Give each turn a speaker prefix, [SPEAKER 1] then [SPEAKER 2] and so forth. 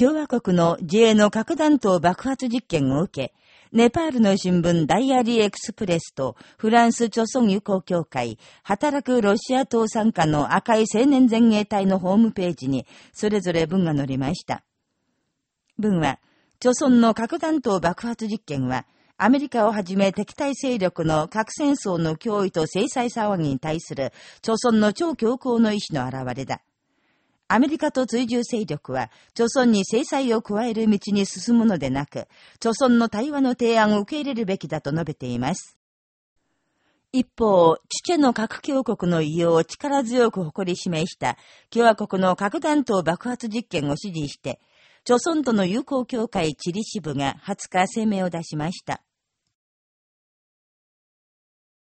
[SPEAKER 1] 共和国の自衛の核弾頭爆発実験を受け、ネパールの新聞ダイアリーエクスプレスとフランス朝鮮友好協会、働くロシア党参加の赤い青年前衛隊のホームページにそれぞれ文が載りました。文は、朝鮮の核弾頭爆発実験は、アメリカをはじめ敵対勢力の核戦争の脅威と制裁騒ぎに対する、朝鮮の超強硬の意志の表れだ。アメリカと追従勢力は、朝鮮に制裁を加える道に進むのでなく、朝鮮の対話の提案を受け入れるべきだと述べています。一方、チチェの核強国の異様を力強く誇り示した共和国の核弾頭爆発実験を支持して、朝鮮との友好協会チリ支部が20日声明を出しました。